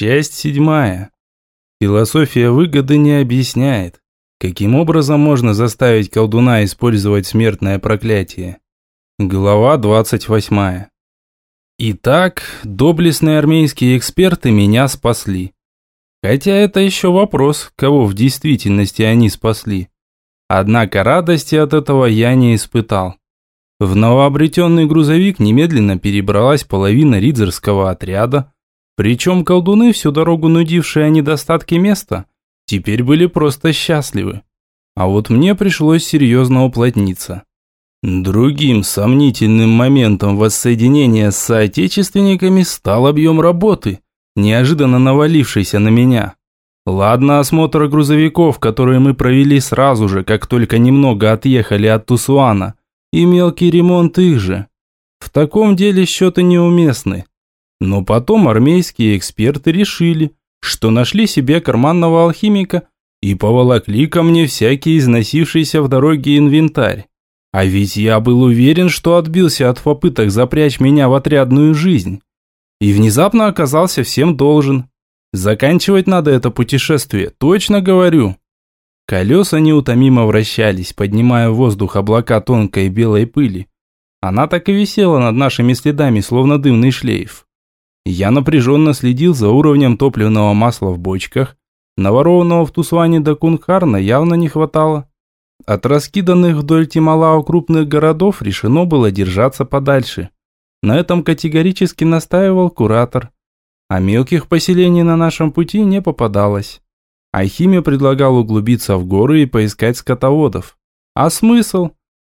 Часть седьмая. Философия выгоды не объясняет, каким образом можно заставить колдуна использовать смертное проклятие. Глава 28. Итак, доблестные армейские эксперты меня спасли. Хотя это еще вопрос, кого в действительности они спасли. Однако радости от этого я не испытал. В новообретенный грузовик немедленно перебралась половина ридзерского отряда, причем колдуны, всю дорогу нудившие о недостатке места, теперь были просто счастливы. А вот мне пришлось серьезно уплотниться. Другим сомнительным моментом воссоединения с соотечественниками стал объем работы, неожиданно навалившийся на меня. Ладно осмотр грузовиков, которые мы провели сразу же, как только немного отъехали от Тусуана, и мелкий ремонт их же. В таком деле счеты неуместны. Но потом армейские эксперты решили, что нашли себе карманного алхимика и поволокли ко мне всякий износившийся в дороге инвентарь. А ведь я был уверен, что отбился от попыток запрячь меня в отрядную жизнь. И внезапно оказался всем должен. Заканчивать надо это путешествие, точно говорю. Колеса неутомимо вращались, поднимая в воздух облака тонкой белой пыли. Она так и висела над нашими следами, словно дымный шлейф. Я напряженно следил за уровнем топливного масла в бочках. Наворованного в Тусване до Кунхарна явно не хватало. От раскиданных вдоль Тималао крупных городов решено было держаться подальше. На этом категорически настаивал куратор. А мелких поселений на нашем пути не попадалось. Ахиме предлагал углубиться в горы и поискать скотоводов. А смысл?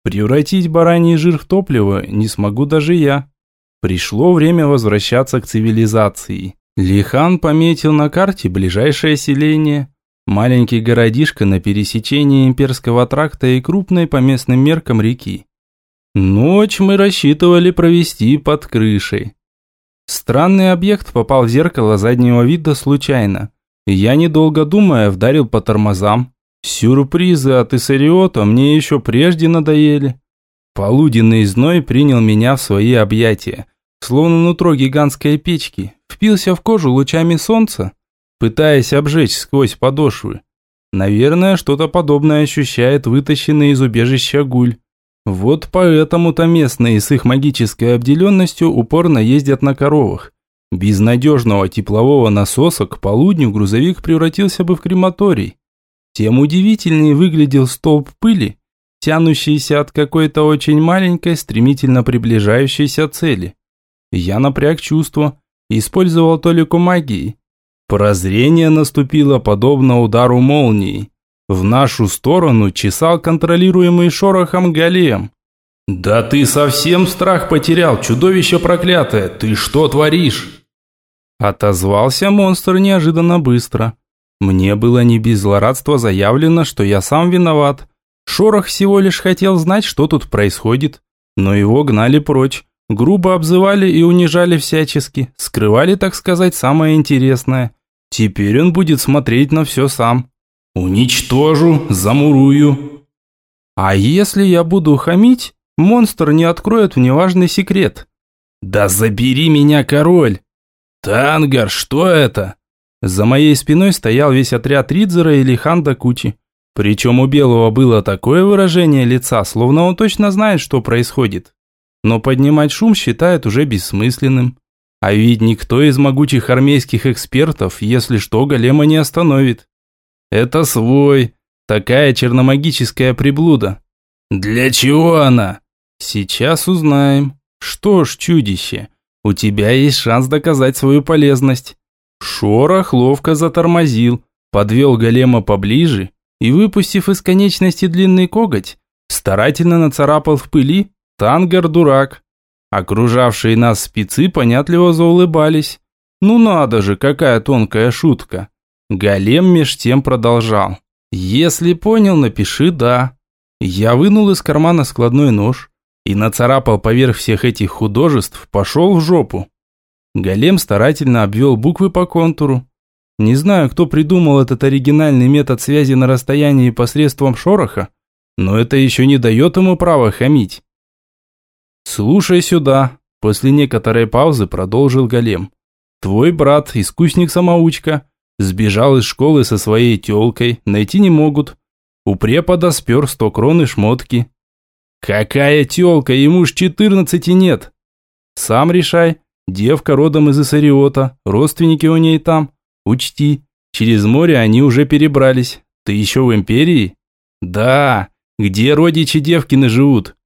Превратить бараний жир в топливо не смогу даже я. Пришло время возвращаться к цивилизации. Лихан пометил на карте ближайшее селение. Маленький городишко на пересечении имперского тракта и крупной по местным меркам реки. Ночь мы рассчитывали провести под крышей. Странный объект попал в зеркало заднего вида случайно. Я, недолго думая, вдарил по тормозам. Сюрпризы от Иссариота мне еще прежде надоели. Полуденный зной принял меня в свои объятия, словно нутро гигантской печки, впился в кожу лучами солнца, пытаясь обжечь сквозь подошвы. Наверное, что-то подобное ощущает вытащенный из убежища гуль. Вот поэтому-то местные с их магической обделенностью упорно ездят на коровах. Без надежного теплового насоса к полудню грузовик превратился бы в крематорий. Тем удивительнее выглядел столб пыли, тянущийся от какой-то очень маленькой, стремительно приближающейся цели. Я напряг чувство, использовал толику магии. Прозрение наступило подобно удару молнии. В нашу сторону чесал контролируемый шорохом голем. «Да ты совсем страх потерял, чудовище проклятое! Ты что творишь?» Отозвался монстр неожиданно быстро. Мне было не без злорадства заявлено, что я сам виноват, Шорох всего лишь хотел знать, что тут происходит, но его гнали прочь, грубо обзывали и унижали всячески, скрывали, так сказать, самое интересное. Теперь он будет смотреть на все сам. «Уничтожу, замурую». А если я буду хамить, монстр не откроет мне важный секрет. «Да забери меня, король!» «Тангар, что это?» За моей спиной стоял весь отряд Ридзера и Лиханда Кучи. Причем у Белого было такое выражение лица, словно он точно знает, что происходит. Но поднимать шум считает уже бессмысленным. А ведь никто из могучих армейских экспертов, если что, голема не остановит. Это свой, такая черномагическая приблуда. Для чего она? Сейчас узнаем. Что ж, чудище, у тебя есть шанс доказать свою полезность. Шорох ловко затормозил, подвел голема поближе и, выпустив из конечности длинный коготь, старательно нацарапал в пыли «Тангар дурак». Окружавшие нас спецы понятливо заулыбались. Ну надо же, какая тонкая шутка. Голем меж тем продолжал. «Если понял, напиши «да». Я вынул из кармана складной нож и нацарапал поверх всех этих художеств «пошел в жопу». Голем старательно обвел буквы по контуру, не знаю, кто придумал этот оригинальный метод связи на расстоянии посредством шороха, но это еще не дает ему права хамить. «Слушай сюда», – после некоторой паузы продолжил Голем. Твой брат, искусник-самоучка, сбежал из школы со своей тёлкой, найти не могут. У препода спер сто крон и шмотки. Какая тёлка, ему ж четырнадцати нет. Сам решай, девка родом из Иссариота, родственники у ней там. Учти, через море они уже перебрались. Ты еще в империи? Да, где родичи девкины живут?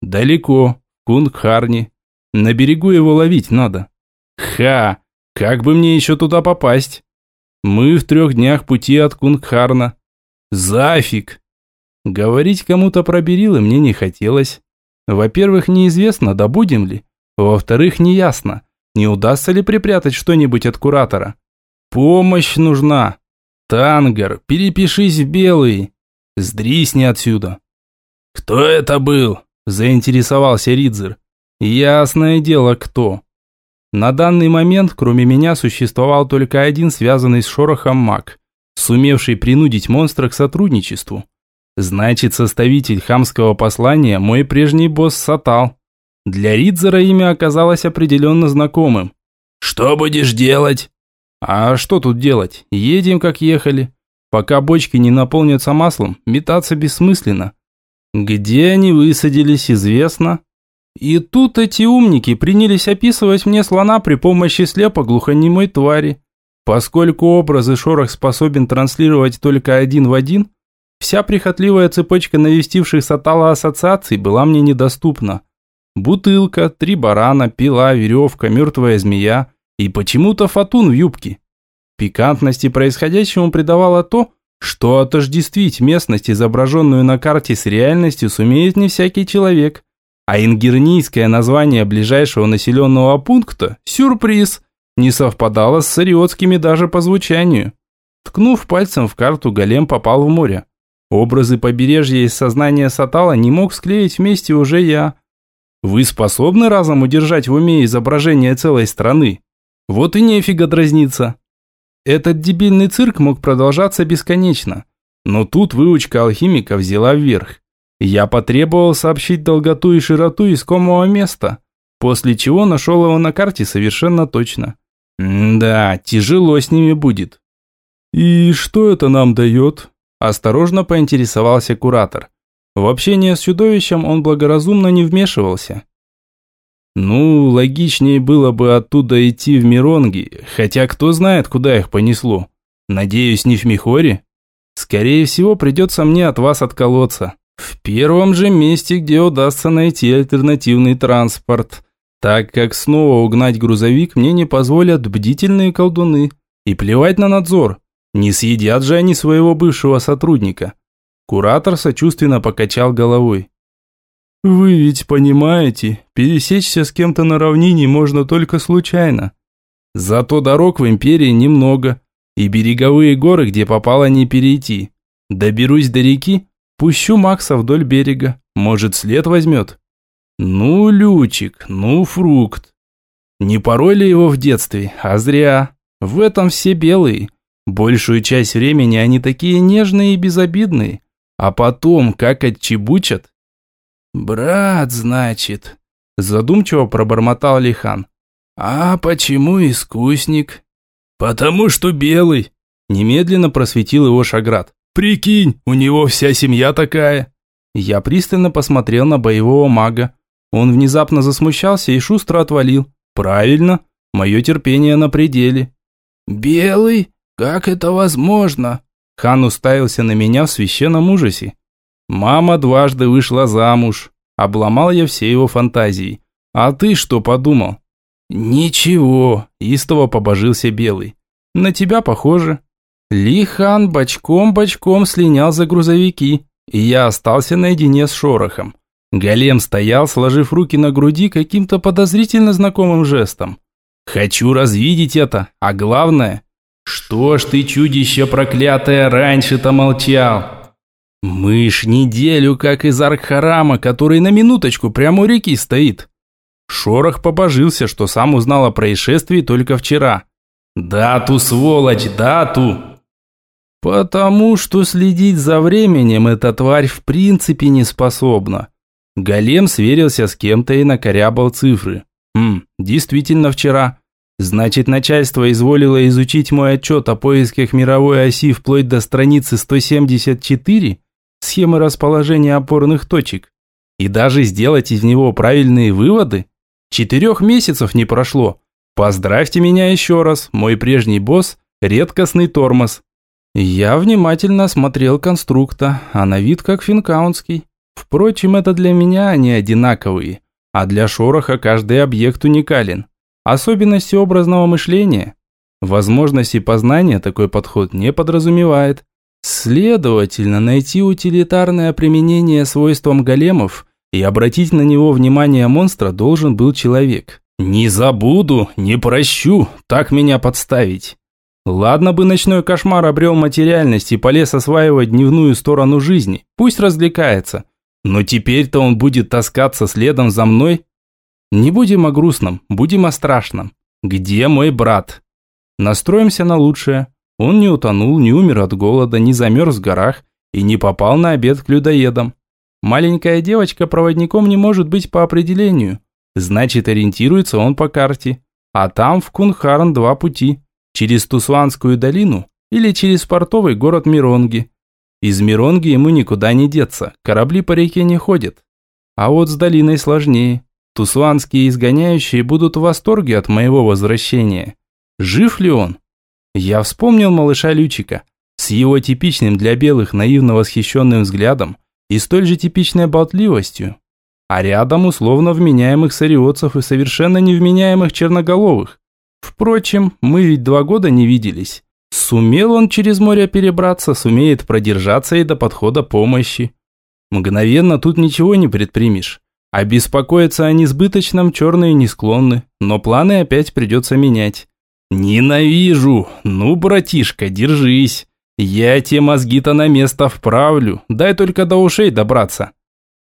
Далеко, в Кунгхарне. На берегу его ловить надо. Ха, как бы мне еще туда попасть? Мы в трех днях пути от Кунгхарна. Зафиг! Говорить кому-то про Берилы мне не хотелось. Во-первых, неизвестно, добудем ли. Во-вторых, неясно, не удастся ли припрятать что-нибудь от куратора. Помощь нужна. Тангар, перепишись в белый. Сдрисни отсюда. Кто это был? Заинтересовался Ридзер. Ясное дело, кто. На данный момент, кроме меня, существовал только один связанный с шорохом маг, сумевший принудить монстра к сотрудничеству. Значит, составитель хамского послания – мой прежний босс Сатал. Для Ридзера имя оказалось определенно знакомым. «Что будешь делать?» «А что тут делать? Едем, как ехали. Пока бочки не наполнятся маслом, метаться бессмысленно. Где они высадились, известно. И тут эти умники принялись описывать мне слона при помощи слепо-глухонемой твари. Поскольку образы шорох способен транслировать только один в один, вся прихотливая цепочка навестивших Сатала ассоциаций была мне недоступна. Бутылка, три барана, пила, веревка, мертвая змея и почему-то фатун в юбке. Пикантности происходящему придавало то, что отождествить местность, изображенную на карте с реальностью, сумеет не всякий человек. А ингернийское название ближайшего населенного пункта – сюрприз – не совпадало с сариотскими даже по звучанию. Ткнув пальцем в карту, голем попал в море. Образы побережья из сознания Сатала не мог склеить вместе уже я. Вы способны разом удержать в уме изображение целой страны? Вот и нефига дразниться. Этот дебильный цирк мог продолжаться бесконечно. Но тут выучка алхимика взяла вверх. Я потребовал сообщить долготу и широту искомого места, после чего нашел его на карте совершенно точно. М да, тяжело с ними будет. «И что это нам дает?» – осторожно поинтересовался куратор. В общение с чудовищем он благоразумно не вмешивался. Ну, логичнее было бы оттуда идти в Миронги, хотя кто знает, куда их понесло. Надеюсь, не в Михоре? Скорее всего, придется мне от вас отколоться. В первом же месте, где удастся найти альтернативный транспорт, так как снова угнать грузовик мне не позволят бдительные колдуны. И плевать на надзор, не съедят же они своего бывшего сотрудника. Куратор сочувственно покачал головой. «Вы ведь понимаете, пересечься с кем-то на равнине можно только случайно. Зато дорог в Империи немного, и береговые горы, где попало, не перейти. Доберусь до реки, Пущу Макса вдоль берега, может, след возьмет. Ну, Лючик, ну, фрукт. Не пороли его в детстве, а зря. В этом все белые. Большую часть времени они такие нежные и безобидные. А потом, как отчебучат. «Брат, значит», – задумчиво пробормотал Лихан. «А почему искусник?» «Потому что белый», – немедленно просветил его Шаград. Прикинь, у него вся семья такая. Я пристально посмотрел на боевого мага. Он внезапно засмущался и шустро отвалил. Правильно, мое терпение на пределе. Белый? Как это возможно? Хан уставился на меня в священном ужасе. Мама дважды вышла замуж. Обломал я все его фантазии. А ты что подумал? Ничего, истово побожился Белый. На тебя похоже. Лихан бочком-бочком слинял за грузовики, и я остался наедине с шорохом. Голем стоял, сложив руки на груди каким-то подозрительно знакомым жестом. «Хочу развидеть это, а главное...» «Что ж ты, чудище проклятое, раньше-то молчал?» «Мышь неделю, как из Аркхарама, который на минуточку прямо у реки стоит». Шорох побожился, что сам узнал о происшествии только вчера. «Дату, сволочь, дату!» Потому что следить за временем эта тварь в принципе не способна. Голем сверился с кем-то и накорябал цифры. Хм, действительно вчера. Значит, начальство изволило изучить мой отчет о поисках мировой оси вплоть до страницы 174, схемы расположения опорных точек, и даже сделать из него правильные выводы? Четырех месяцев не прошло. Поздравьте меня еще раз, мой прежний босс – редкостный тормоз. Я внимательно осмотрел конструкта, а на вид как финкаунский. Впрочем, это для меня они одинаковые, а для шороха каждый объект уникален. Особенности образного мышления. Возможности познания такой подход не подразумевает. Следовательно, найти утилитарное применение свойствам големов и обратить на него внимание монстра должен был человек. «Не забуду, не прощу, так меня подставить». Ладно бы ночной кошмар обрел материальность и полез осваивать дневную сторону жизни, пусть развлекается. Но теперь-то он будет таскаться следом за мной не будем о грустном, будем о страшном. Где мой брат? Настроимся на лучшее. Он не утонул, не умер от голода, не замерз в горах и не попал на обед к людоедам. Маленькая девочка проводником не может быть по определению. Значит, ориентируется он по карте. А там в Кунхарн два пути. Через Тусванскую долину или через портовый город Миронги. Из Миронги ему никуда не деться, корабли по реке не ходят. А вот с долиной сложнее. Тусуанские изгоняющие будут в восторге от моего возвращения. Жив ли он? Я вспомнил малыша Лючика с его типичным для белых наивно восхищенным взглядом и столь же типичной болтливостью. А рядом условно вменяемых сариотцев и совершенно невменяемых черноголовых. Впрочем, мы ведь два года не виделись. Сумел он через море перебраться, сумеет продержаться и до подхода помощи. Мгновенно тут ничего не предпримешь. А беспокоиться о несбыточном черные не склонны, но планы опять придется менять. «Ненавижу! Ну, братишка, держись! Я те мозги-то на место вправлю, дай только до ушей добраться!»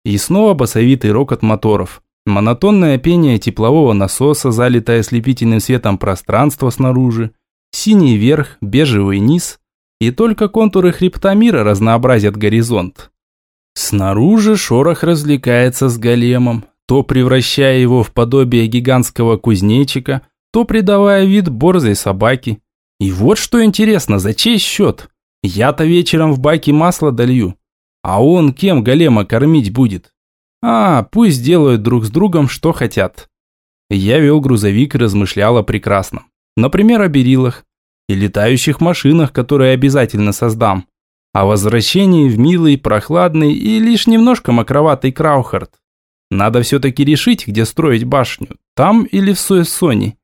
И снова басовитый рокот моторов. Монотонное пение теплового насоса, залитое слепительным светом пространство снаружи. Синий верх, бежевый низ. И только контуры хребта мира разнообразят горизонт. Снаружи шорох развлекается с големом, то превращая его в подобие гигантского кузнечика, то придавая вид борзой собаки. И вот что интересно, за чей счет? Я-то вечером в баке масло долью, а он кем голема кормить будет? А, пусть делают друг с другом, что хотят. Я вел грузовик и размышлял о прекрасном. Например, о берилах и летающих машинах, которые обязательно создам о возвращении в милый, прохладный и лишь немножко мокроватый Краухард. Надо все-таки решить, где строить башню, там или в Суэссоне.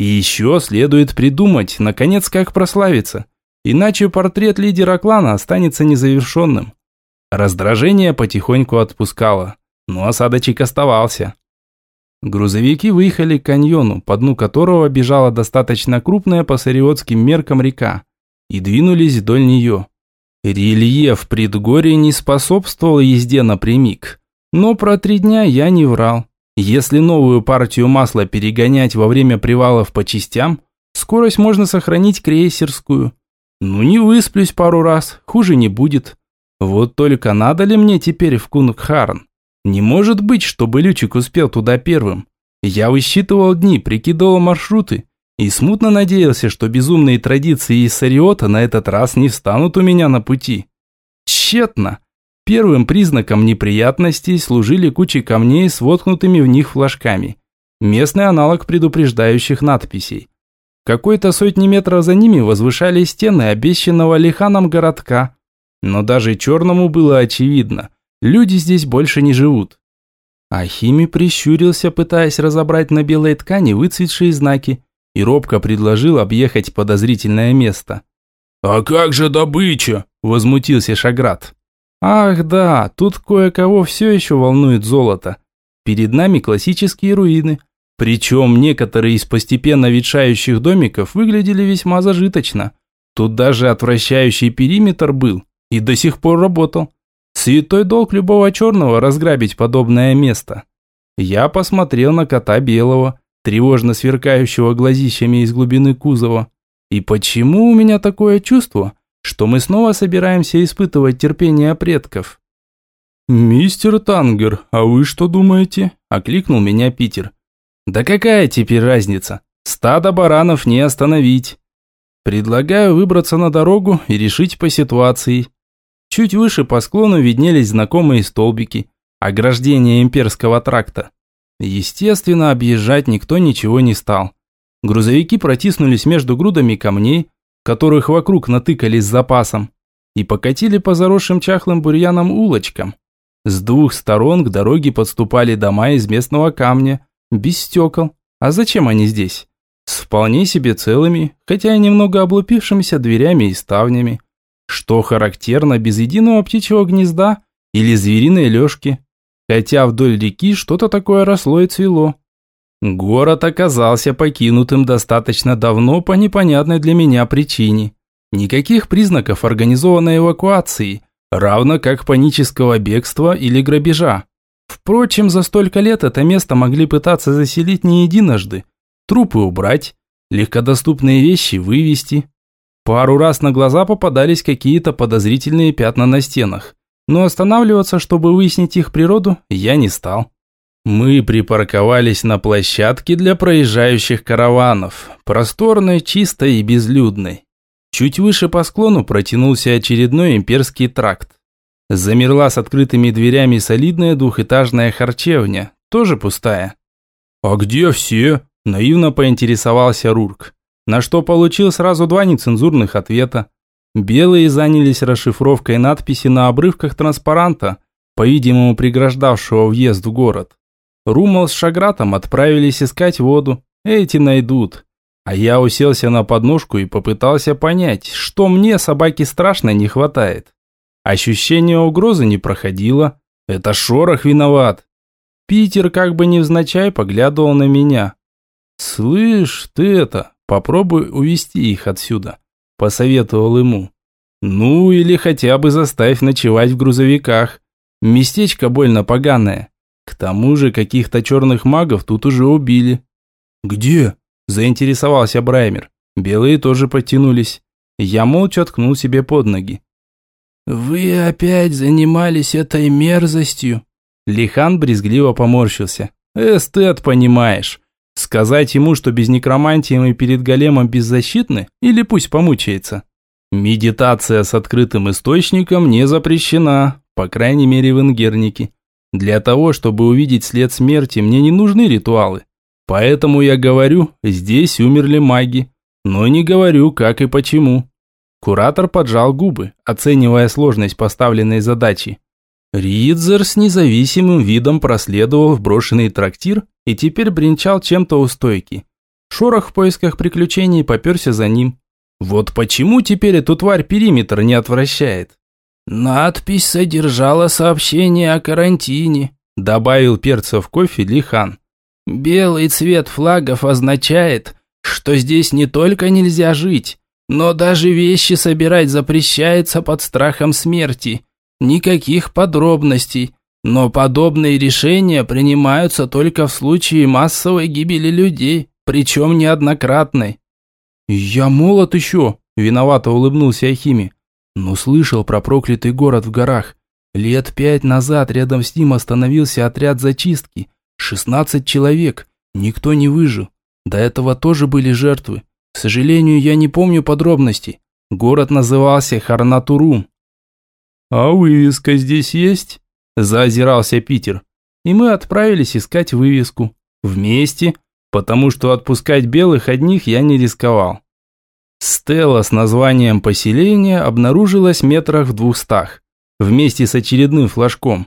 И еще следует придумать, наконец, как прославиться. Иначе портрет лидера клана останется незавершенным. Раздражение потихоньку отпускало, но осадочек оставался. Грузовики выехали к каньону, по дну которого бежала достаточно крупная по сариотским меркам река, и двинулись вдоль нее. Рельеф предгорья не способствовал езде напрямик. Но про три дня я не врал. Если новую партию масла перегонять во время привалов по частям, скорость можно сохранить крейсерскую. Ну не высплюсь пару раз, хуже не будет. Вот только надо ли мне теперь в Кунгхарн? Не может быть, чтобы Лючик успел туда первым. Я высчитывал дни, прикидывал маршруты и смутно надеялся, что безумные традиции из Сариота на этот раз не встанут у меня на пути. Тщетно. Первым признаком неприятностей служили кучи камней с воткнутыми в них флажками. Местный аналог предупреждающих надписей. Какой-то сотни метров за ними возвышались стены обещанного лиханом городка. Но даже черному было очевидно, люди здесь больше не живут. Ахими прищурился, пытаясь разобрать на белой ткани выцветшие знаки, и робко предложил объехать подозрительное место. «А как же добыча?» – возмутился Шаград. «Ах да, тут кое-кого все еще волнует золото. Перед нами классические руины. Причем некоторые из постепенно ветшающих домиков выглядели весьма зажиточно. Тут даже отвращающий периметр был и до сих пор работал. Святой долг любого черного разграбить подобное место. Я посмотрел на кота белого, тревожно сверкающего глазищами из глубины кузова. И почему у меня такое чувство, что мы снова собираемся испытывать терпение предков? «Мистер Тангер, а вы что думаете?» – окликнул меня Питер. «Да какая теперь разница?» – Стадо баранов не остановить. Предлагаю выбраться на дорогу и решить по ситуации. Чуть выше по склону виднелись знакомые столбики, ограждения имперского тракта. Естественно, объезжать никто ничего не стал. Грузовики протиснулись между грудами камней, которых вокруг натыкались с запасом, и покатили по заросшим чахлым бурьяном улочкам. С двух сторон к дороге подступали дома из местного камня, без стекол. А зачем они здесь? С вполне себе целыми, хотя и немного облупившимися дверями и ставнями. Что характерно без единого птичьего гнезда или звериной лёжки. Хотя вдоль реки что-то такое росло и цвело. Город оказался покинутым достаточно давно по непонятной для меня причине. Никаких признаков организованной эвакуации, равно как панического бегства или грабежа. Впрочем, за столько лет это место могли пытаться заселить не единожды. Трупы убрать, легкодоступные вещи вывести. Пару раз на глаза попадались какие-то подозрительные пятна на стенах, но останавливаться, чтобы выяснить их природу, я не стал. Мы припарковались на площадке для проезжающих караванов, просторной, чистой и безлюдной. Чуть выше по склону протянулся очередной имперский тракт. Замерла с открытыми дверями солидная двухэтажная харчевня, тоже пустая. «А где все?» – наивно поинтересовался Рурк, на что получил сразу два нецензурных ответа. Белые занялись расшифровкой надписи на обрывках транспаранта, по-видимому преграждавшего въезд в город. Румал с Шагратом отправились искать воду. Эти найдут. А я уселся на подножку и попытался понять, что мне, собаки, страшно не хватает. Ощущение угрозы не проходило. Это шорох виноват. Питер как бы невзначай поглядывал на меня. «Слышь, ты это, попробуй увести их отсюда», – посоветовал ему. «Ну или хотя бы заставь ночевать в грузовиках. Местечко больно поганое. К тому же каких-то черных магов тут уже убили». «Где?» – заинтересовался Браймер. Белые тоже подтянулись. Я молча ткнул себе под ноги. «Вы опять занимались этой мерзостью?» Лихан брезгливо поморщился. «Эстет, понимаешь. Сказать ему, что без некромантии мы перед големом беззащитны, или пусть помучается?» Медитация с открытым источником не запрещена, по крайней мере в Ингернике. Для того, чтобы увидеть след смерти, мне не нужны ритуалы. Поэтому я говорю, здесь умерли маги. Но не говорю, как и почему. Куратор поджал губы, оценивая сложность поставленной задачи. Ридзер с независимым видом проследовал в брошенный трактир и теперь бренчал чем-то у стойки. Шорох в поисках приключений поперся за ним. Вот почему теперь эту тварь периметр не отвращает? «Надпись содержала сообщение о карантине», – добавил перца в кофе Лихан. «Белый цвет флагов означает, что здесь не только нельзя жить, но даже вещи собирать запрещается под страхом смерти. Никаких подробностей, но подобные решения принимаются только в случае массовой гибели людей, причем неоднократной». «Я молод еще», – виновато улыбнулся Ахими. Но слышал про проклятый город в горах. Лет пять назад рядом с ним остановился отряд зачистки. Шестнадцать человек. Никто не выжил. До этого тоже были жертвы. К сожалению, я не помню подробностей. Город назывался Харнатурум. «А вывеска здесь есть?» – заозирался Питер. И мы отправились искать вывеску. Вместе, потому что отпускать белых одних я не рисковал. Стела с названием поселения обнаружилась метрах в двухстах, вместе с очередным флажком.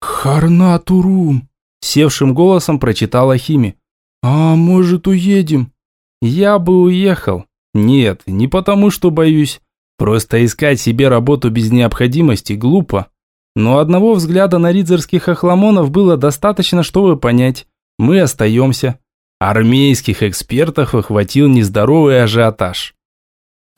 «Харнатурум!» – севшим голосом прочитала Хими. «А может, уедем?» «Я бы уехал. Нет, не потому что боюсь. Просто искать себе работу без необходимости глупо. Но одного взгляда на ридзерских охламонов было достаточно, чтобы понять. Мы остаемся. Армейских экспертов охватил нездоровый ажиотаж.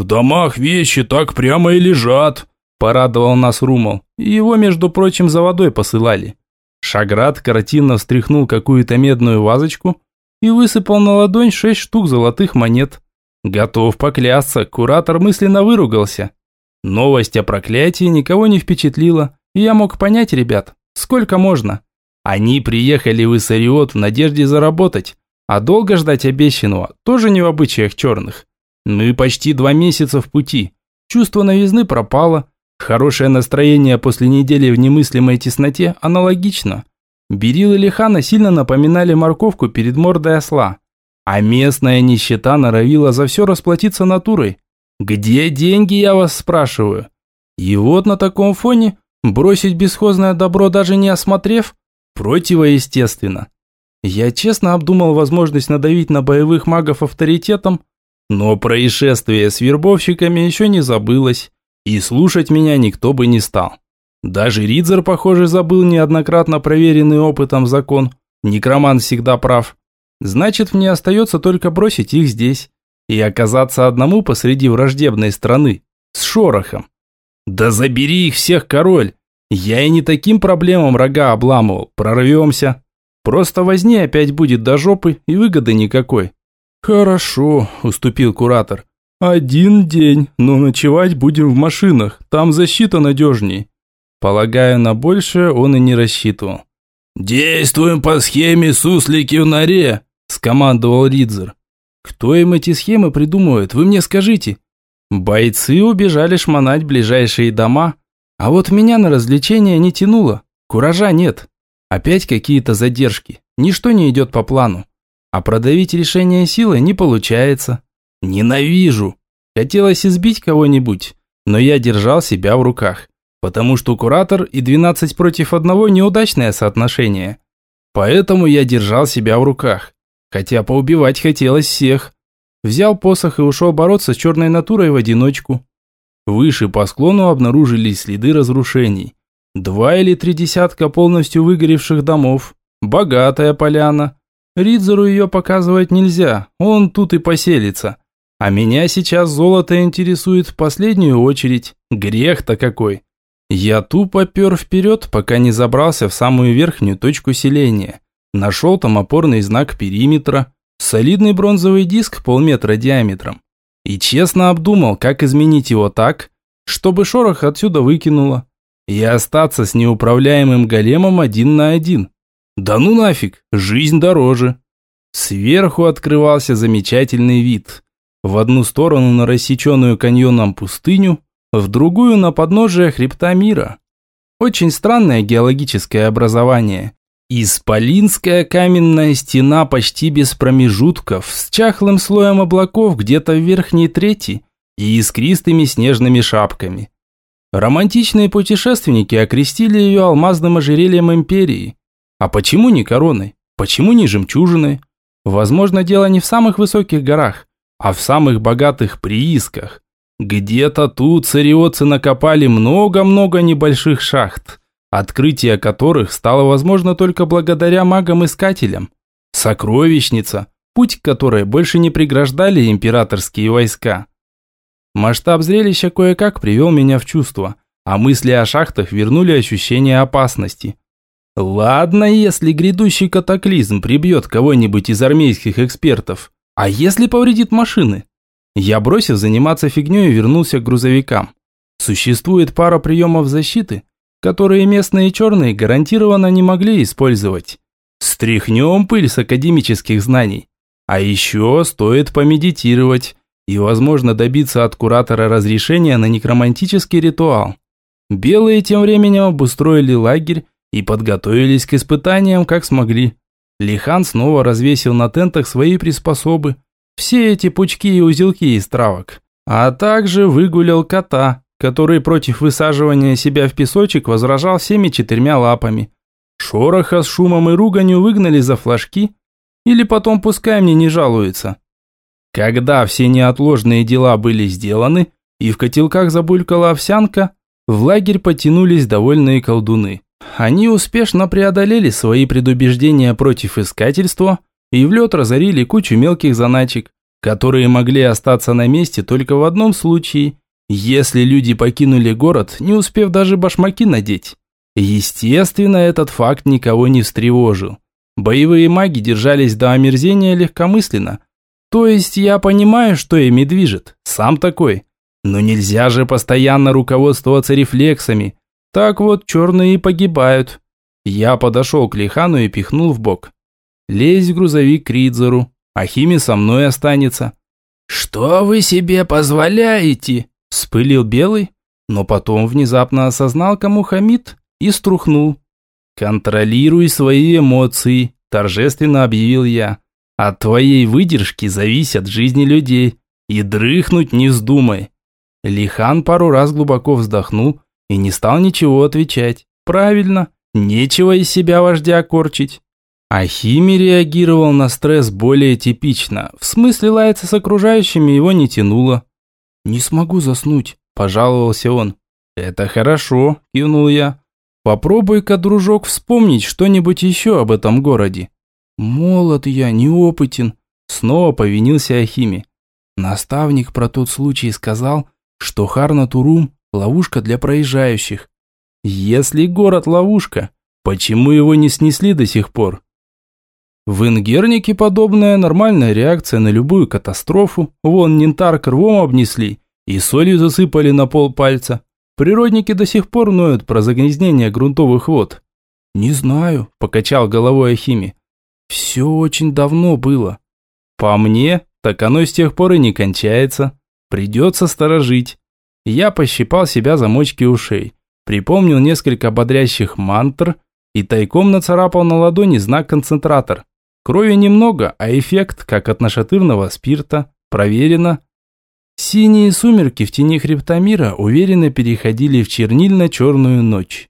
«В домах вещи так прямо и лежат», – порадовал нас Румал. Его, между прочим, за водой посылали. Шаград картинно встряхнул какую-то медную вазочку и высыпал на ладонь шесть штук золотых монет. Готов поклясться, куратор мысленно выругался. Новость о проклятии никого не впечатлила, и я мог понять ребят, сколько можно. Они приехали в Иссариот в надежде заработать, А долго ждать обещанного тоже не в обычаях черных. Мы почти два месяца в пути. Чувство новизны пропало. Хорошее настроение после недели в немыслимой тесноте аналогично. Берил и Лихана сильно напоминали морковку перед мордой осла. А местная нищета норовила за все расплатиться натурой. Где деньги, я вас спрашиваю? И вот на таком фоне бросить бесхозное добро даже не осмотрев, противоестественно. Я честно обдумал возможность надавить на боевых магов авторитетом, но происшествие с вербовщиками еще не забылось, и слушать меня никто бы не стал. Даже Ридзер, похоже, забыл неоднократно проверенный опытом закон. Некроман всегда прав. Значит, мне остается только бросить их здесь и оказаться одному посреди враждебной страны, с шорохом. Да забери их всех, король! Я и не таким проблемам рога обламывал, прорвемся. Просто возни опять будет до жопы и выгоды никакой. Хорошо, уступил куратор. Один день, но ночевать будем в машинах, там защита надежней. Полагаю, на большее он и не рассчитывал. «Действуем по схеме суслики в норе», – скомандовал Ридзер. «Кто им эти схемы придумывает, вы мне скажите?» Бойцы убежали шмонать ближайшие дома, а вот меня на развлечения не тянуло, куража нет. Опять какие-то задержки, ничто не идет по плану. А продавить решение силы не получается. Ненавижу. Хотелось избить кого-нибудь, но я держал себя в руках, потому что куратор и 12 против одного неудачное соотношение. Поэтому я держал себя в руках, хотя поубивать хотелось всех. Взял посох и ушел бороться с черной натурой в одиночку. Выше по склону обнаружились следы разрушений. Два или три десятка полностью выгоревших домов. Богатая поляна. Ридзеру ее показывать нельзя, он тут и поселится. А меня сейчас золото интересует в последнюю очередь. Грех-то какой. Я тупо пер вперед, пока не забрался в самую верхнюю точку селения. Нашел там опорный знак периметра, Солидный бронзовый диск полметра диаметром. И честно обдумал, как изменить его так, чтобы шорох отсюда выкинуло. И остаться с неуправляемым големом один на один. Да ну нафиг, жизнь дороже. Сверху открывался замечательный вид. В одну сторону на рассеченную каньоном пустыню, в другую на подножие хребта мира. Очень странное геологическое образование. Исполинская каменная стена почти без промежутков, с чахлым слоем облаков где-то в верхней трети и искристыми снежными шапками. Романтичные путешественники окрестили ее алмазным ожерельем империи. А почему не короной? Почему не жемчужиной? Возможно, дело не в самых высоких горах, а в самых богатых приисках. Где-то тут цариотцы накопали много-много небольших шахт открытие которых стало возможно только благодаря магам-искателям. Сокровищница, путь к которой больше не преграждали императорские войска. Масштаб зрелища кое-как привел меня в чувство, а мысли о шахтах вернули ощущение опасности. Ладно, если грядущий катаклизм прибьет кого-нибудь из армейских экспертов, а если повредит машины? Я бросил заниматься фигней и вернулся к грузовикам. Существует пара приемов защиты, которые местные черные гарантированно не могли использовать. Стряхнем пыль с академических знаний. А еще стоит помедитировать и, возможно, добиться от куратора разрешения на некромантический ритуал. Белые тем временем обустроили лагерь и подготовились к испытаниям, как смогли. Лихан снова развесил на тентах свои приспособы, все эти пучки и узелки из травок, а также выгулял кота, который против высаживания себя в песочек возражал всеми четырьмя лапами. Шороха с шумом и руганью выгнали за флажки, или потом пускай мне не жалуются. Когда все неотложные дела были сделаны, и в котелках забулькала овсянка, в лагерь потянулись довольные колдуны. Они успешно преодолели свои предубеждения против искательства и в лед разорили кучу мелких заначек, которые могли остаться на месте только в одном случае, если люди покинули город, не успев даже башмаки надеть. Естественно, этот факт никого не встревожил. Боевые маги держались до омерзения легкомысленно. То есть я понимаю, что ими движет, сам такой. Но нельзя же постоянно руководствоваться рефлексами. Так вот, черные и погибают. Я подошел к Лихану и пихнул в бок. Лезь в грузовик к Ридзеру. Ахими со мной останется». «Что вы себе позволяете?» – вспылил Белый, но потом внезапно осознал, кому хамит, и струхнул. «Контролируй свои эмоции», – торжественно объявил я. «От твоей выдержки зависят жизни людей, и дрыхнуть не вздумай». Лихан пару раз глубоко вздохнул и не стал ничего отвечать. «Правильно, нечего из себя вождя корчить». Ахими реагировал на стресс более типично, в смысле лаяться с окружающими его не тянуло. «Не смогу заснуть», – пожаловался он. «Это хорошо», – кивнул я. «Попробуй-ка, дружок, вспомнить что-нибудь еще об этом городе». «Молод я, неопытен», – снова повинился Ахими. Наставник про тот случай сказал, что Харна-Турум – ловушка для проезжающих. Если город – ловушка, почему его не снесли до сих пор? В Ингернике подобная нормальная реакция на любую катастрофу. Вон Нинтар рвом обнесли и солью засыпали на пол пальца. Природники до сих пор ноют про загрязнение грунтовых вод. «Не знаю», – покачал головой Ахими. «Все очень давно было». «По мне, так оно с тех пор и не кончается. Придется сторожить». Я пощипал себя за мочки ушей, припомнил несколько бодрящих мантр и тайком нацарапал на ладони знак «концентратор». Крови немного, а эффект, как от нашатырного спирта, проверено. Синие сумерки в тени хребта уверенно переходили в чернильно-черную ночь.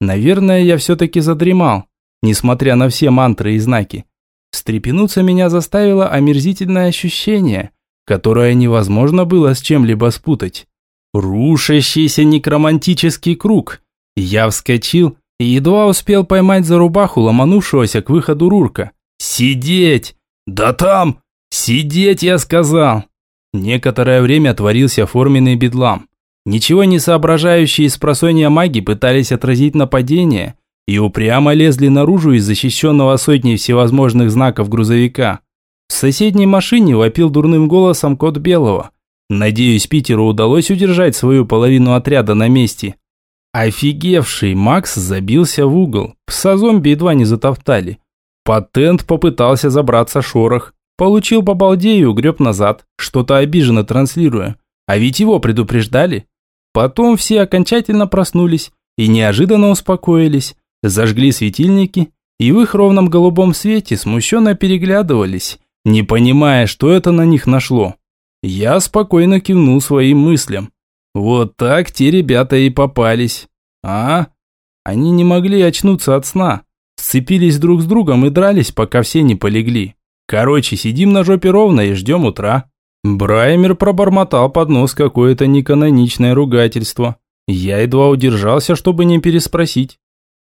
Наверное, я все-таки задремал, несмотря на все мантры и знаки. Встрепенуться меня заставило омерзительное ощущение, которое невозможно было с чем-либо спутать. Рушащийся некромантический круг. Я вскочил и едва успел поймать за рубаху ломанувшегося к выходу Рурка. «Сидеть! Да там! Сидеть, я сказал!» Некоторое время творился форменный бедлам. Ничего не соображающие из просонья маги пытались отразить нападение и упрямо лезли наружу из защищенного сотней всевозможных знаков грузовика. В соседней машине вопил дурным голосом кот Белого. Надеюсь, Питеру удалось удержать свою половину отряда на месте. Офигевший Макс забился в угол. Пса-зомби едва не затоптали. Патент попытался забраться шорох. Получил по балде и угреб назад, что-то обиженно транслируя. А ведь его предупреждали. Потом все окончательно проснулись и неожиданно успокоились, зажгли светильники и в их ровном голубом свете смущенно переглядывались, не понимая, что это на них нашло. Я спокойно кивнул своим мыслям. Вот так те ребята и попались. А? Они не могли очнуться от сна. Сцепились друг с другом и дрались, пока все не полегли. Короче, сидим на жопе ровно и ждем утра. Браймер пробормотал под нос какое-то неканоничное ругательство. Я едва удержался, чтобы не переспросить.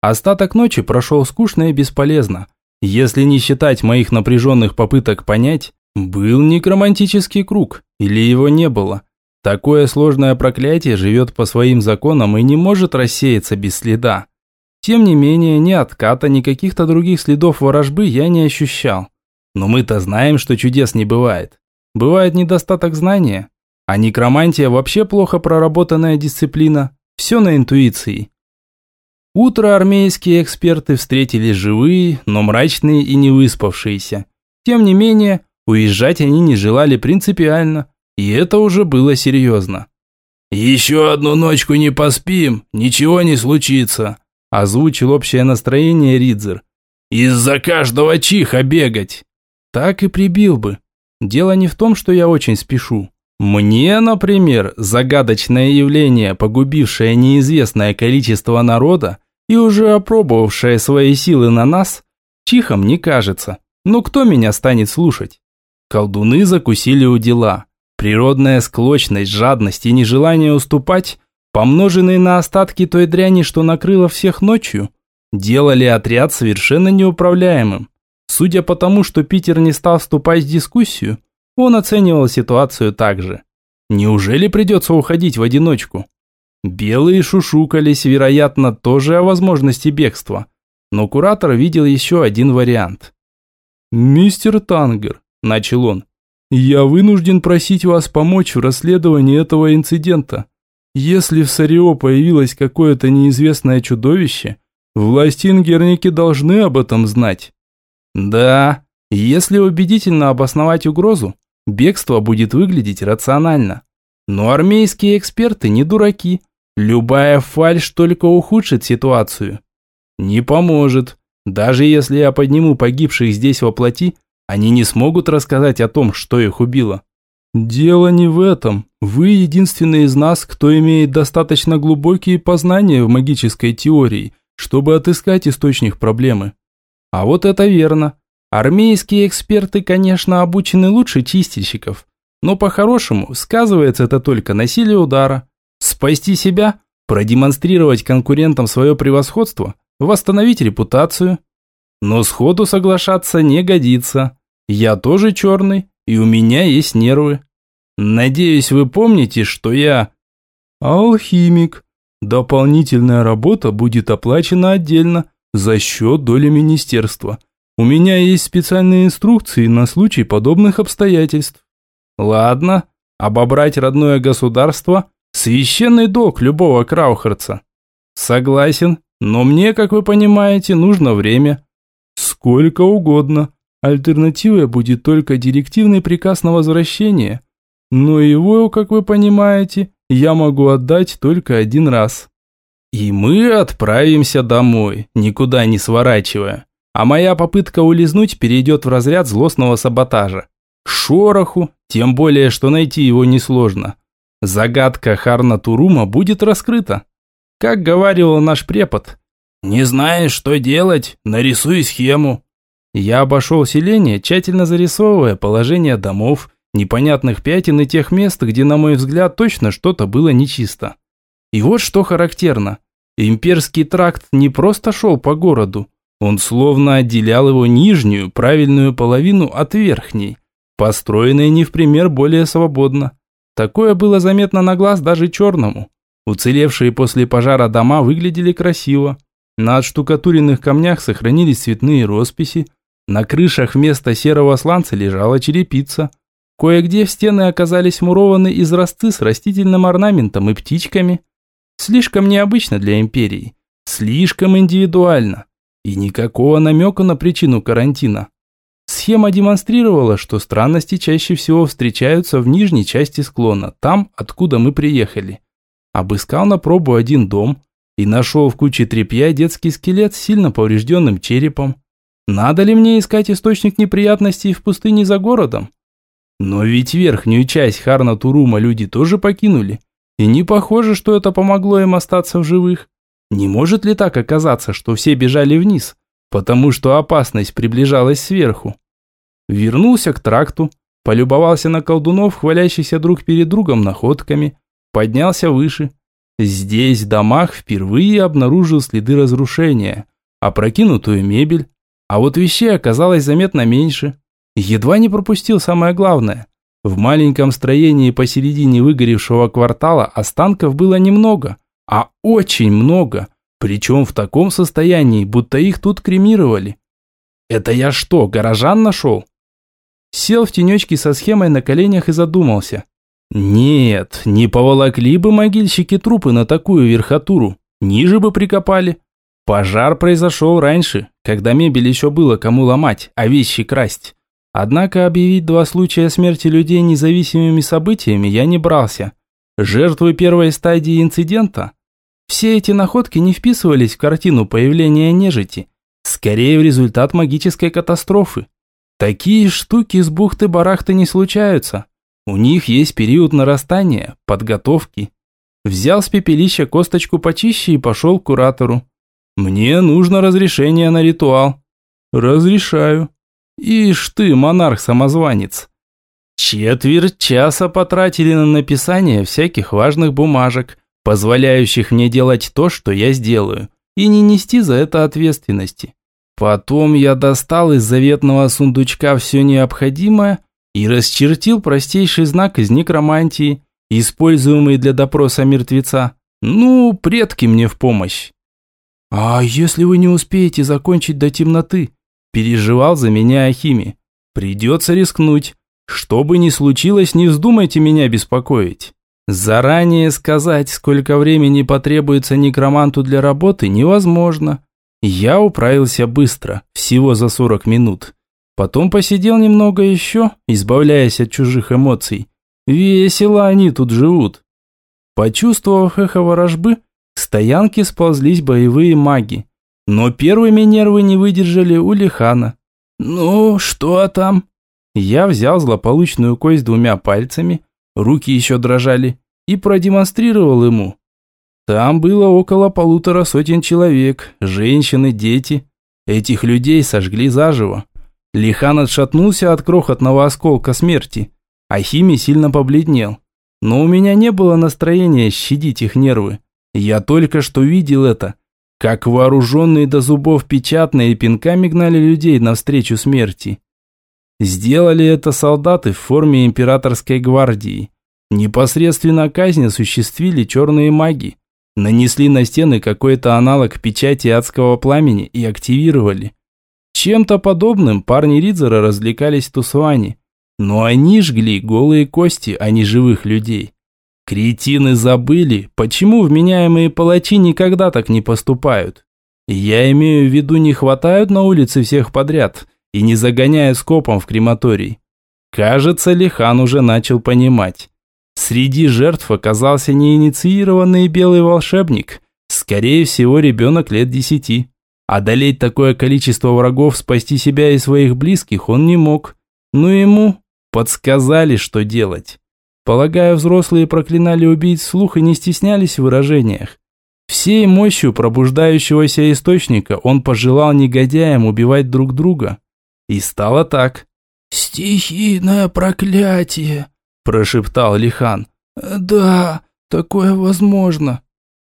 Остаток ночи прошел скучно и бесполезно. Если не считать моих напряженных попыток понять, был некромантический круг или его не было. Такое сложное проклятие живет по своим законам и не может рассеяться без следа. Тем не менее, ни отката, ни каких-то других следов ворожбы я не ощущал. Но мы-то знаем, что чудес не бывает. Бывает недостаток знания. А некромантия вообще плохо проработанная дисциплина. Все на интуиции. Утро армейские эксперты встретили живые, но мрачные и не выспавшиеся. Тем не менее, уезжать они не желали принципиально, и это уже было серьезно. «Еще одну ночку не поспим, ничего не случится», Озвучил общее настроение Ридзер. «Из-за каждого чиха бегать!» Так и прибил бы. Дело не в том, что я очень спешу. Мне, например, загадочное явление, погубившее неизвестное количество народа и уже опробовавшее свои силы на нас, чихом не кажется. Но кто меня станет слушать? Колдуны закусили у дела. Природная склочность, жадность и нежелание уступать помноженные на остатки той дряни, что накрыло всех ночью, делали отряд совершенно неуправляемым. Судя по тому, что Питер не стал вступать в дискуссию, он оценивал ситуацию так же. Неужели придется уходить в одиночку? Белые шушукались, вероятно, тоже о возможности бегства. Но куратор видел еще один вариант. «Мистер Тангер», – начал он, – «я вынужден просить вас помочь в расследовании этого инцидента. Если в Сарио появилось какое-то неизвестное чудовище, власти Ингерники должны об этом знать. Да, если убедительно обосновать угрозу, бегство будет выглядеть рационально. Но армейские эксперты не дураки. Любая фальшь только ухудшит ситуацию. Не поможет. Даже если я подниму погибших здесь во плоти, они не смогут рассказать о том, что их убило. Дело не в этом. Вы единственный из нас, кто имеет достаточно глубокие познания в магической теории, чтобы отыскать источник проблемы. А вот это верно. Армейские эксперты, конечно, обучены лучше чистильщиков, но по-хорошему сказывается это только на силе удара. Спасти себя, продемонстрировать конкурентам свое превосходство, восстановить репутацию. Но сходу соглашаться не годится. Я тоже черный, и у меня есть нервы. Надеюсь, вы помните, что я... Алхимик. Дополнительная работа будет оплачена отдельно, за счет доли министерства. У меня есть специальные инструкции на случай подобных обстоятельств. Ладно, обобрать родное государство – священный долг любого краухерца. Согласен, но мне, как вы понимаете, нужно время. Сколько угодно. Альтернативой будет только директивный приказ на возвращение. Но его, как вы понимаете, я могу отдать только один раз. И мы отправимся домой, никуда не сворачивая. А моя попытка улизнуть перейдет в разряд злостного саботажа. шороху, тем более, что найти его несложно. Загадка Харна Турума будет раскрыта. Как говаривал наш препод, «Не знаешь, что делать? Нарисуй схему». Я обошел селение, тщательно зарисовывая положение домов, непонятных пятен и тех мест, где, на мой взгляд, точно что-то было нечисто. И вот что характерно. Имперский тракт не просто шел по городу, он словно отделял его нижнюю, правильную половину от верхней, построенной не в пример более свободно. Такое было заметно на глаз даже черному. Уцелевшие после пожара дома выглядели красиво. На отштукатуренных камнях сохранились цветные росписи, на крышах вместо серого сланца лежала черепица. Кое-где в стены оказались мурованы изразцы с растительным орнаментом и птичками – Слишком необычно для империи. Слишком индивидуально. И никакого намека на причину карантина. Схема демонстрировала, что странности чаще всего встречаются в нижней части склона, там, откуда мы приехали. Обыскал на пробу один дом и нашел в куче тряпья детский скелет с сильно поврежденным черепом. Надо ли мне искать источник неприятностей в пустыне за городом? Но ведь верхнюю часть Харна-Турума люди тоже покинули. И не похоже, что это помогло им остаться в живых. Не может ли так оказаться, что все бежали вниз, потому что опасность приближалась сверху? Вернулся к тракту, полюбовался на колдунов, хвалящихся друг перед другом находками, поднялся выше. Здесь, в домах, впервые обнаружил следы разрушения, опрокинутую мебель, а вот вещей оказалось заметно меньше. Едва не пропустил самое главное. В маленьком строении посередине выгоревшего квартала останков было немного, а очень много, причем в таком состоянии, будто их тут кремировали. Это я что, горожан нашел? Сел в тенечке со схемой на коленях и задумался. Нет, не поволокли бы могильщики трупы на такую верхотуру, ниже бы прикопали. Пожар произошел раньше, когда мебель еще было кому ломать, а вещи красть. Однако объявить два случая смерти людей независимыми событиями я не брался. Жертвы первой стадии инцидента? Все эти находки не вписывались в картину появления нежити, скорее в результат магической катастрофы. Такие штуки с бухты-барахты не случаются. У них есть период нарастания, подготовки. Взял с пепелища косточку почище и пошел к куратору. Мне нужно разрешение на ритуал. Разрешаю. Ишь ты, монарх-самозванец. Четверть часа потратили на написание всяких важных бумажек, позволяющих мне делать то, что я сделаю, и не нести за это ответственности. Потом я достал из заветного сундучка все необходимое и расчертил простейший знак из некромантии, используемый для допроса мертвеца. Ну, предки мне в помощь. А если вы не успеете закончить до темноты? Переживал за меня Ахими. Придется рискнуть. Что бы ни случилось, не вздумайте меня беспокоить. Заранее сказать, сколько времени потребуется некроманту для работы, невозможно. Я управился быстро, всего за 40 минут. Потом посидел немного еще, избавляясь от чужих эмоций. Весело они тут живут. Почувствовав эхо ворожбы, к стоянке сползлись боевые маги. Но первыми нервы не выдержали у Лихана. «Ну, что там?» Я взял злополучную кость двумя пальцами, руки еще дрожали, и продемонстрировал ему. Там было около полутора сотен человек, женщины, дети. Этих людей сожгли заживо. Лихан отшатнулся от крохотного осколка смерти, а Хими сильно побледнел. Но у меня не было настроения щадить их нервы. Я только что видел это, как вооруженные до зубов печатные пинками гнали людей навстречу смерти. Сделали это солдаты в форме императорской гвардии. Непосредственно казнь осуществили черные маги. Нанесли на стены какой-то аналог печати адского пламени и активировали. Чем-то подобным парни Ридзера развлекались в Тусуане. Но они жгли голые кости, а не живых людей. Кретины забыли, почему вменяемые палачи никогда так не поступают. Я имею в виду, не хватают на улице всех подряд и не загоняя скопом в крематорий. Кажется, Лихан уже начал понимать. Среди жертв оказался неинициированный белый волшебник, скорее всего ребенок лет десяти. Одолеть такое количество врагов, спасти себя и своих близких он не мог. Но ему подсказали, что делать. Полагаю, взрослые проклинали убийц слух и не стеснялись в выражениях. Всей мощью пробуждающегося источника он пожелал негодяям убивать друг друга. И стало так. «Стихийное проклятие!» прошептал Лихан. Да, такое возможно.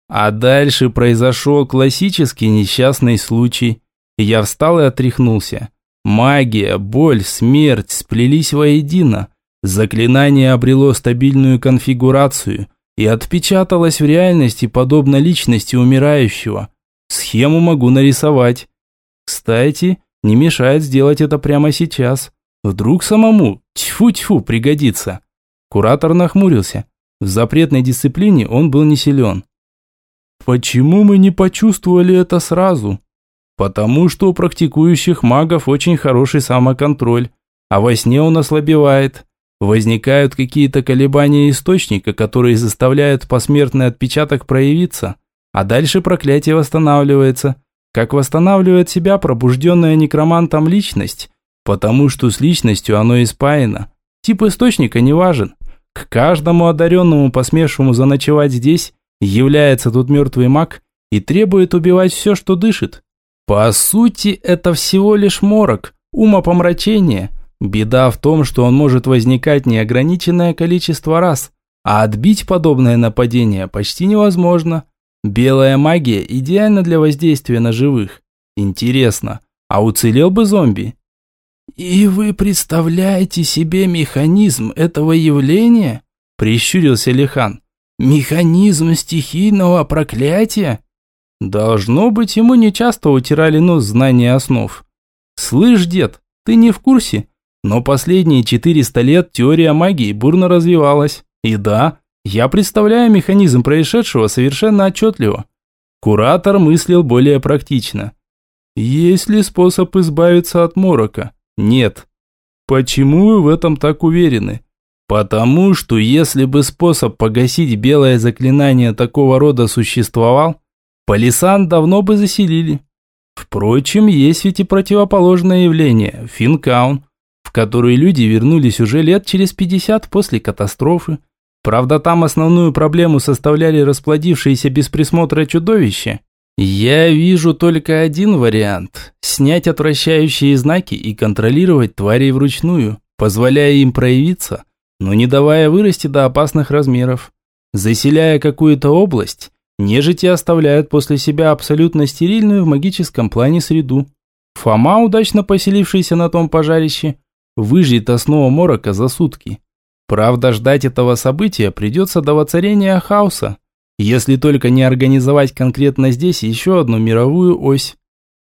А дальше произошел классический несчастный случай. Я встал и отряхнулся. Магия, боль, смерть сплелись воедино. Заклинание обрело стабильную конфигурацию и отпечаталось в реальности подобно личности умирающего. Схему могу нарисовать. Кстати, не мешает сделать это прямо сейчас. Вдруг самому, тьфу-тьфу, пригодится. Куратор нахмурился. В запретной дисциплине он был не силен. Почему мы не почувствовали это сразу? Потому что у практикующих магов очень хороший самоконтроль, а во сне он ослабевает. Возникают какие-то колебания источника, которые заставляют посмертный отпечаток проявиться, а дальше проклятие восстанавливается. Как восстанавливает себя пробужденная некромантом личность, потому что с личностью оно испаяно. Тип источника не важен. К каждому одаренному, посмевшему заночевать здесь, является тут мертвый маг и требует убивать все, что дышит. По сути, это всего лишь морок, умопомрачение. Беда в том, что он может возникать неограниченное количество раз, а отбить подобное нападение почти невозможно. Белая магия идеальна для воздействия на живых. Интересно, а уцелел бы зомби? «И вы представляете себе механизм этого явления?» – прищурился Лихан. «Механизм стихийного проклятия?» Должно быть, ему нечасто утирали нос знания основ. «Слышь, дед, ты не в курсе, но последние 400 лет теория магии бурно развивалась. И да, я представляю механизм происшедшего совершенно отчетливо. Куратор мыслил более практично. Есть ли способ избавиться от морока? Нет. Почему вы в этом так уверены? Потому что если бы способ погасить белое заклинание такого рода существовал, Палисан давно бы заселили. Впрочем, есть ведь и противоположное явление – Финкаун, в который люди вернулись уже лет через 50 после катастрофы. Правда, там основную проблему составляли расплодившиеся без присмотра чудовища, я вижу только один вариант – снять отвращающие знаки и контролировать тварей вручную, позволяя им проявиться, но не давая вырасти до опасных размеров. Заселяя какую-то область, нежити оставляют после себя абсолютно стерильную в магическом плане среду. Фома, удачно поселившийся на том пожарище, выжжет основу морока за сутки. Правда, ждать этого события придется до воцарения хаоса, если только не организовать конкретно здесь еще одну мировую ось.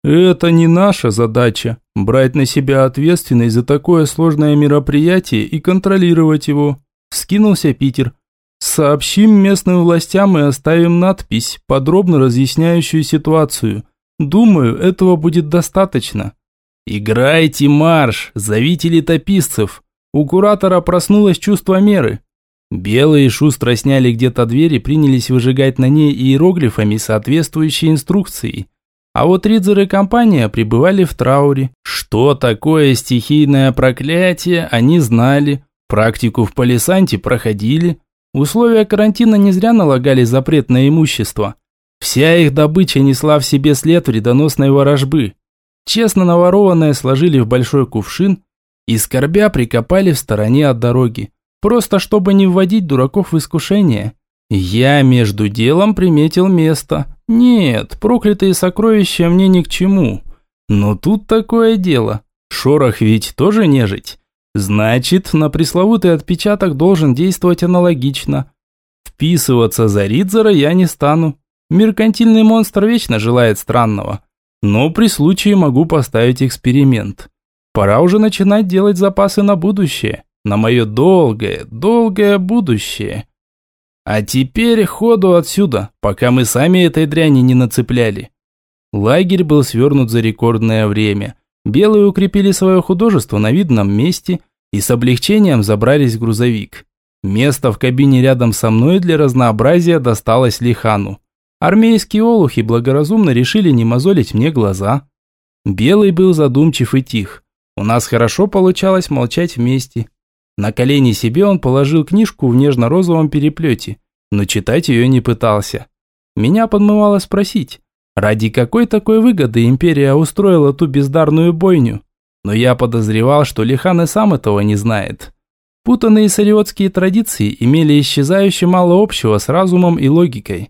Это не наша задача – брать на себя ответственность за такое сложное мероприятие и контролировать его. Скинулся Питер. Сообщим местным властям и оставим надпись, подробно разъясняющую ситуацию. Думаю, этого будет достаточно. Играйте марш, зовите летописцев. У куратора проснулось чувство меры. Белые шустро сняли где-то дверь и принялись выжигать на ней иероглифами соответствующие инструкции. А вот Ридзер и компания пребывали в трауре. Что такое стихийное проклятие, они знали. Практику в Палисанте проходили. Условия карантина не зря налагали запрет на имущество. Вся их добыча несла в себе след вредоносной ворожбы. Честно наворованное сложили в большой кувшин и скорбя прикопали в стороне от дороги. Просто чтобы не вводить дураков в искушение. Я между делом приметил место. Нет, проклятые сокровища мне ни к чему. Но тут такое дело. Шорох ведь тоже нежить. Значит, на пресловутый отпечаток должен действовать аналогично. Вписываться за Ридзера я не стану. Меркантильный монстр вечно желает странного. Но при случае могу поставить эксперимент. Пора уже начинать делать запасы на будущее. На мое долгое, долгое будущее. А теперь ходу отсюда, пока мы сами этой дряни не нацепляли. Лагерь был свернут за рекордное время. Белые укрепили свое художество на видном месте и с облегчением забрались в грузовик. Место в кабине рядом со мной для разнообразия досталось Лихану. Армейские олухи благоразумно решили не мозолить мне глаза. Белый был задумчив и тих. У нас хорошо получалось молчать вместе. На колени себе он положил книжку в нежно-розовом переплете, но читать ее не пытался. Меня подмывало спросить, ради какой такой выгоды империя устроила ту бездарную бойню? Но я подозревал, что Лихан и сам этого не знает. Путанные сариотские традиции имели исчезающе мало общего с разумом и логикой.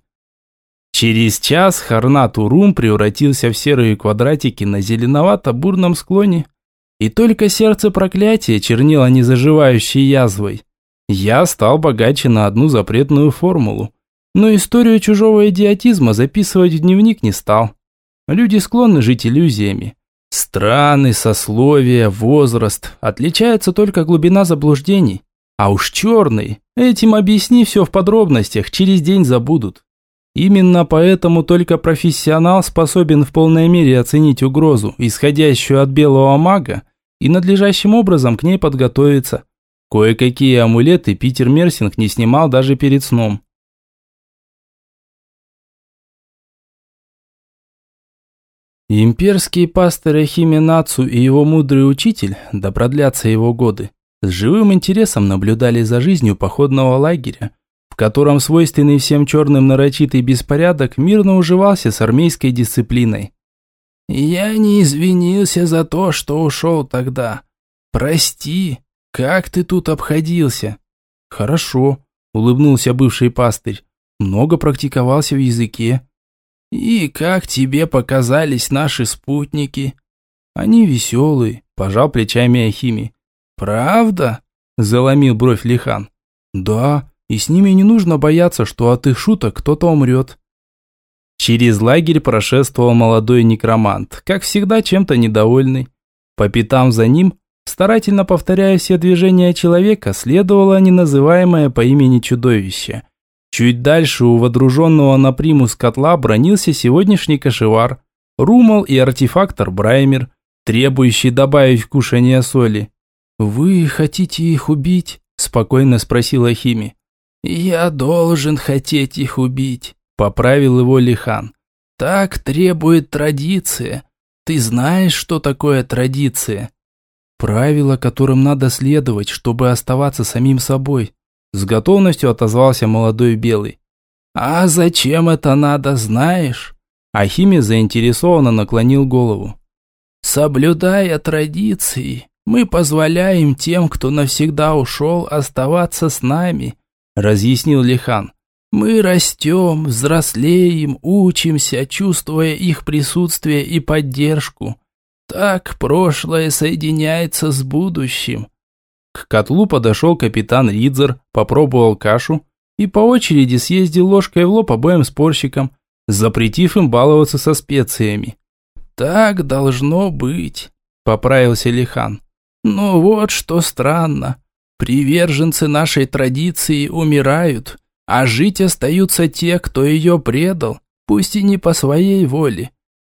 Через час Харнат Урум превратился в серые квадратики на зеленовато-бурном склоне, и только сердце проклятия чернило незаживающей язвой. Я стал богаче на одну запретную формулу, но историю чужого идиотизма записывать в дневник не стал. Люди склонны жить иллюзиями. Страны, сословия, возраст, отличается только глубина заблуждений. А уж черный, этим объясни все в подробностях, через день забудут. Именно поэтому только профессионал способен в полной мере оценить угрозу, исходящую от белого мага, и надлежащим образом к ней подготовиться. Кое-какие амулеты Питер Мерсинг не снимал даже перед сном. Имперский пастор Ахименацу и его мудрый учитель, да продлятся его годы, с живым интересом наблюдали за жизнью походного лагеря, в котором свойственный всем черным нарочитый беспорядок мирно уживался с армейской дисциплиной. «Я не извинился за то, что ушел тогда. Прости, как ты тут обходился?» «Хорошо», – улыбнулся бывший пастырь. «Много практиковался в языке». «И как тебе показались наши спутники?» «Они веселые», – пожал плечами Ахими. «Правда?» – заломил бровь Лихан. «Да, и с ними не нужно бояться, что от их шуток кто-то умрет. Через лагерь прошествовал молодой некромант, как всегда чем-то недовольный. По пятам за ним, старательно повторяя все движения человека, следовало неназываемое по имени чудовище. Чуть дальше у водруженного на примус котла бронился сегодняшний кошевар, румал и артефактор Браймер, требующий добавить в кушание соли. «Вы хотите их убить?» – спокойно спросила Хими. «Я должен хотеть их убить», – поправил его Лихан. «Так требует традиция. Ты знаешь, что такое традиция?» «Правила, которым надо следовать, чтобы оставаться самим собой», – с готовностью отозвался молодой белый. «А зачем это надо, знаешь?» Ахиме заинтересованно наклонил голову. «Соблюдая традиции, мы позволяем тем, кто навсегда ушел, оставаться с нами» разъяснил Лихан. Мы растем, взрослеем, учимся, чувствуя их присутствие и поддержку. Так прошлое соединяется с будущим. К котлу подошел капитан Ридзер, попробовал кашу и по очереди съездил ложкой в лоб обоим спорщикам, запретив им баловаться со специями. «Так должно быть», – поправился Лихан. «Но вот что странно. Приверженцы нашей традиции умирают, а жить остаются те, кто ее предал, пусть и не по своей воле.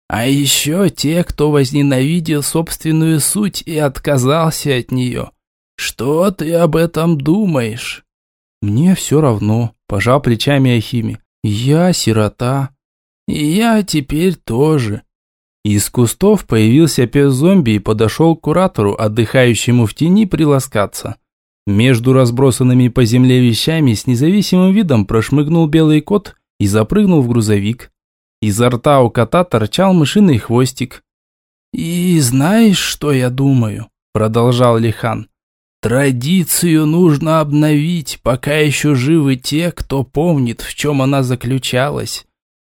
А еще те, кто возненавидел собственную суть и отказался от нее. Что ты об этом думаешь? Мне все равно, пожал плечами Ахими. Я сирота. И я теперь тоже. Из кустов появился пес-зомби и подошел к куратору, отдыхающему в тени, приласкаться. Между разбросанными по земле вещами с независимым видом прошмыгнул белый кот и запрыгнул в грузовик. Изо рта у кота торчал мышиный хвостик. «И знаешь, что я думаю?» – продолжал Лихан. «Традицию нужно обновить, пока еще живы те, кто помнит, в чем она заключалась.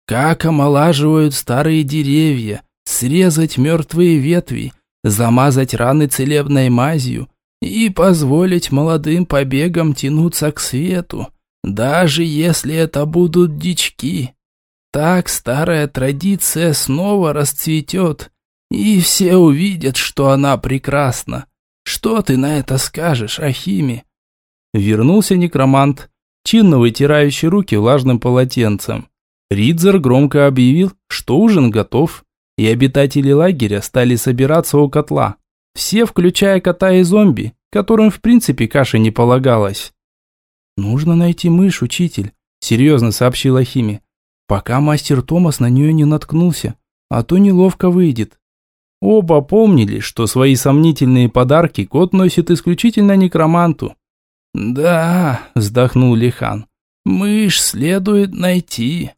Как омолаживают старые деревья, срезать мертвые ветви, замазать раны целебной мазью и позволить молодым побегам тянуться к свету, даже если это будут дички. Так старая традиция снова расцветет, и все увидят, что она прекрасна. Что ты на это скажешь, Ахими?» Вернулся некромант, чинно вытирающий руки влажным полотенцем. Ридзер громко объявил, что ужин готов, и обитатели лагеря стали собираться у котла. Все, включая кота и зомби, которым в принципе каши не полагалось. «Нужно найти мышь, учитель», – серьезно сообщила Хими. «Пока мастер Томас на нее не наткнулся, а то неловко выйдет». Оба помнили, что свои сомнительные подарки кот носит исключительно некроманту. «Да», – вздохнул Лихан, – «мышь следует найти».